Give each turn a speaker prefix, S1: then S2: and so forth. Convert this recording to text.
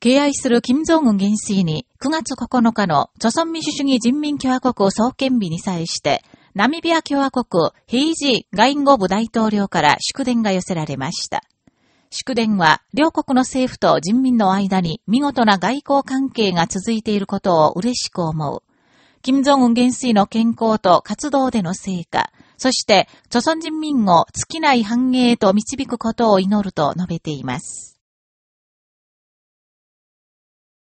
S1: 敬愛する金正恩元帥に9月9日の朝鮮民主主義人民共和国創建日に際して、ナミビア共和国平時外務部大統領から祝電が寄せられました。祝電は、両国の政府と人民の間に見事な外交関係が続いていることを嬉しく思う。金正恩元帥の健康と活動での成果、そして、朝鮮人民を尽きない繁栄へと導くことを祈ると述べています。